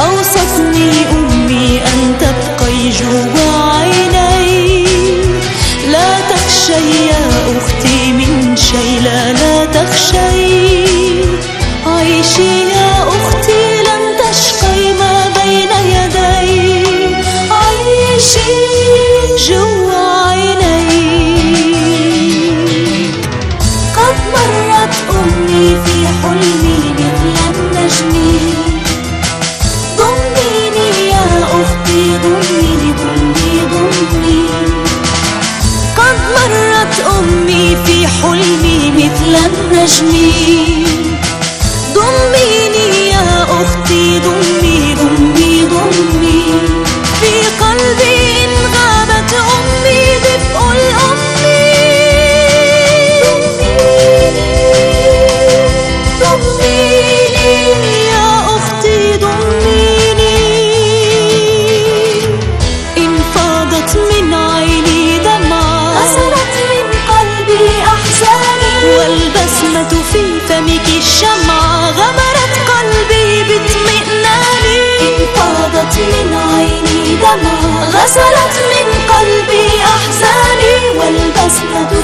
أوصتني أمي أن تبقي جوا عيني. لا تخشي يا أختي من شيء لا لا تخشي. عيشي يا أختي لن تشقي ما بين يدي. عيشي جوا عيني. قد مرت أمي في حلمي قد مرت أمي في حلمي مثل النجم. والبسمة في فمك الشمعة غمرت قلبي باطمئنان. إن فاضت من عيني دمعة غسلت من قلبي أحزاني والبسمة